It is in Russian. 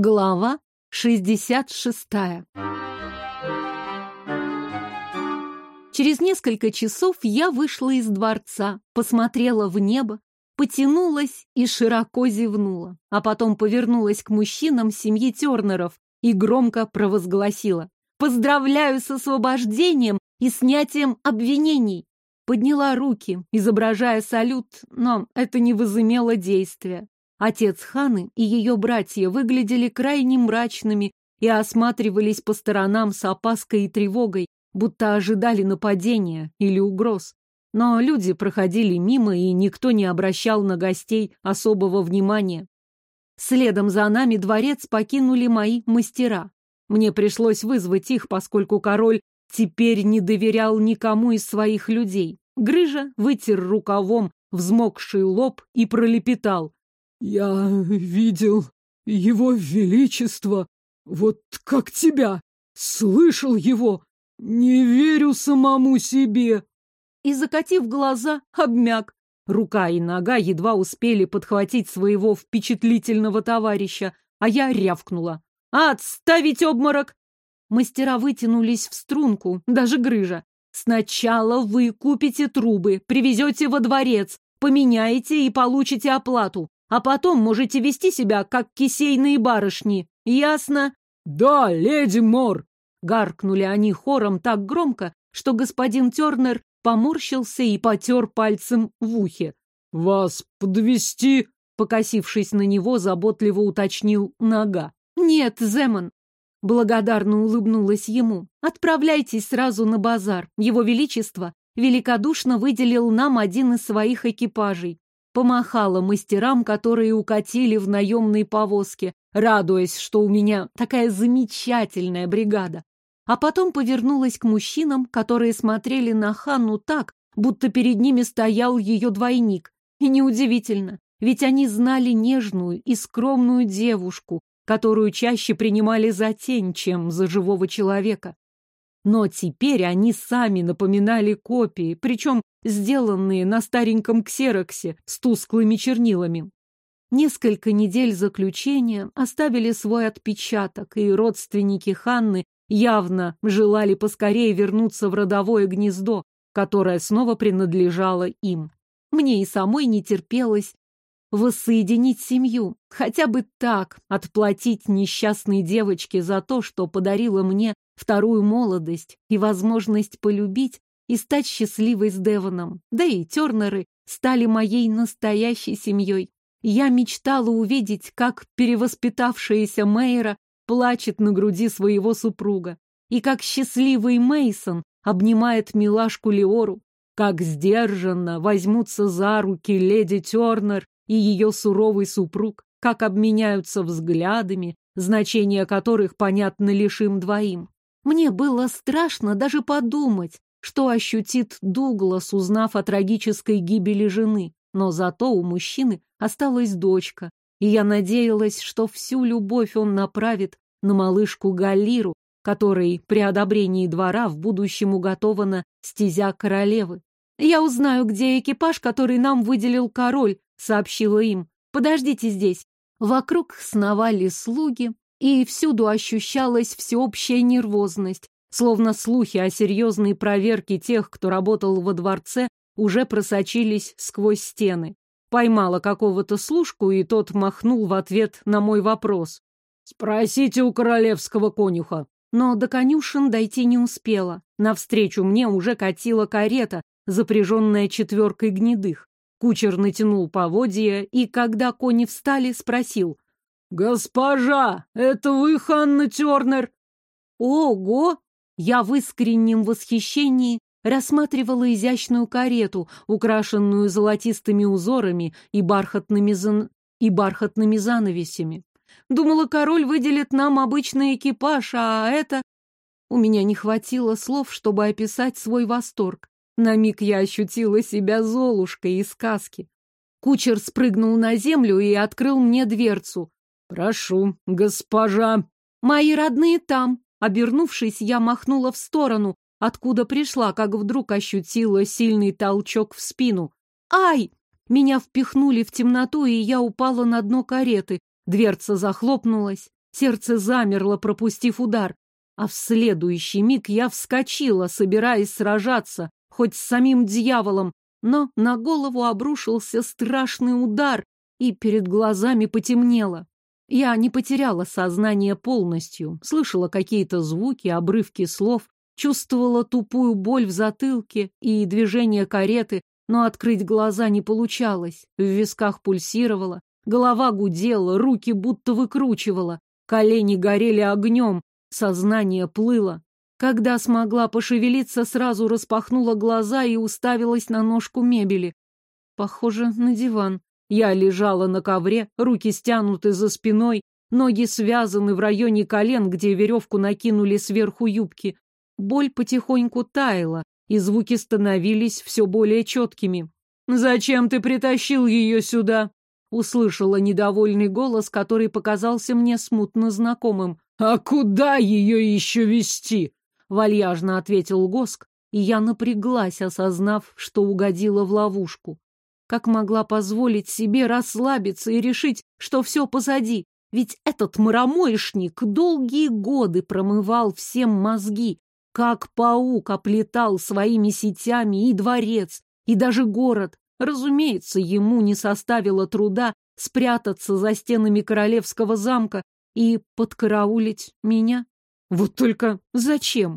Глава 66. Через несколько часов я вышла из дворца, посмотрела в небо, потянулась и широко зевнула, а потом повернулась к мужчинам семьи Тернеров и громко провозгласила «Поздравляю с освобождением и снятием обвинений!» Подняла руки, изображая салют, но это не возымело действия. Отец Ханы и ее братья выглядели крайне мрачными и осматривались по сторонам с опаской и тревогой, будто ожидали нападения или угроз. Но люди проходили мимо, и никто не обращал на гостей особого внимания. Следом за нами дворец покинули мои мастера. Мне пришлось вызвать их, поскольку король теперь не доверял никому из своих людей. Грыжа вытер рукавом взмокший лоб и пролепетал. Я видел его величество, вот как тебя, слышал его, не верю самому себе. И, закатив глаза, обмяк. Рука и нога едва успели подхватить своего впечатлительного товарища, а я рявкнула. «Отставить обморок!» Мастера вытянулись в струнку, даже грыжа. «Сначала вы купите трубы, привезете во дворец, поменяете и получите оплату а потом можете вести себя, как кисейные барышни. Ясно? Да, леди Мор! Гаркнули они хором так громко, что господин Тернер поморщился и потер пальцем в ухе. Вас подвести? Покосившись на него, заботливо уточнил нога. Нет, Земан. Благодарно улыбнулась ему. Отправляйтесь сразу на базар. Его Величество великодушно выделил нам один из своих экипажей помахала мастерам, которые укатили в наемной повозке, радуясь, что у меня такая замечательная бригада. А потом повернулась к мужчинам, которые смотрели на Ханну так, будто перед ними стоял ее двойник. И неудивительно, ведь они знали нежную и скромную девушку, которую чаще принимали за тень, чем за живого человека. Но теперь они сами напоминали копии, причем сделанные на стареньком ксероксе с тусклыми чернилами. Несколько недель заключения оставили свой отпечаток, и родственники Ханны явно желали поскорее вернуться в родовое гнездо, которое снова принадлежало им. Мне и самой не терпелось воссоединить семью, хотя бы так, отплатить несчастной девочке за то, что подарила мне вторую молодость и возможность полюбить и стать счастливой с Девоном. Да и Тернеры стали моей настоящей семьей. Я мечтала увидеть, как перевоспитавшаяся Мейра плачет на груди своего супруга, и как счастливый Мейсон обнимает милашку Леору, как сдержанно возьмутся за руки леди Тернер и ее суровый супруг, как обменяются взглядами, значение которых понятно лишь им двоим. Мне было страшно даже подумать, что ощутит Дуглас, узнав о трагической гибели жены. Но зато у мужчины осталась дочка, и я надеялась, что всю любовь он направит на малышку Галиру, которой при одобрении двора в будущем уготована стезя королевы. «Я узнаю, где экипаж, который нам выделил король», — сообщила им. «Подождите здесь». Вокруг сновали слуги, и всюду ощущалась всеобщая нервозность, Словно слухи о серьезной проверке тех, кто работал во дворце, уже просочились сквозь стены. Поймала какого-то служку, и тот махнул в ответ на мой вопрос. «Спросите у королевского конюха». Но до конюшен дойти не успела. Навстречу мне уже катила карета, запряженная четверкой гнедых. Кучер натянул поводья, и, когда кони встали, спросил. «Госпожа, это вы, Ханна Тернер?» «Ого!» Я в искреннем восхищении рассматривала изящную карету, украшенную золотистыми узорами и бархатными, зан... и бархатными занавесями. Думала, король выделит нам обычный экипаж, а это... У меня не хватило слов, чтобы описать свой восторг. На миг я ощутила себя Золушкой из сказки. Кучер спрыгнул на землю и открыл мне дверцу. «Прошу, госпожа». «Мои родные там», Обернувшись, я махнула в сторону, откуда пришла, как вдруг ощутила сильный толчок в спину. «Ай!» Меня впихнули в темноту, и я упала на дно кареты. Дверца захлопнулась. Сердце замерло, пропустив удар. А в следующий миг я вскочила, собираясь сражаться, хоть с самим дьяволом, но на голову обрушился страшный удар, и перед глазами потемнело. Я не потеряла сознание полностью, слышала какие-то звуки, обрывки слов, чувствовала тупую боль в затылке и движение кареты, но открыть глаза не получалось. В висках пульсировало, голова гудела, руки будто выкручивала, колени горели огнем, Сознание плыло. Когда смогла пошевелиться, сразу распахнула глаза и уставилась на ножку мебели. Похоже на диван. Я лежала на ковре, руки стянуты за спиной, ноги связаны в районе колен, где веревку накинули сверху юбки. Боль потихоньку таяла, и звуки становились все более четкими. «Зачем ты притащил ее сюда?» Услышала недовольный голос, который показался мне смутно знакомым. «А куда ее еще вести?» — вальяжно ответил Госк, и я напряглась, осознав, что угодила в ловушку. Как могла позволить себе расслабиться и решить, что все позади? Ведь этот маромоишник долгие годы промывал всем мозги, как паук оплетал своими сетями и дворец, и даже город. Разумеется, ему не составило труда спрятаться за стенами королевского замка и подкараулить меня. Вот только зачем?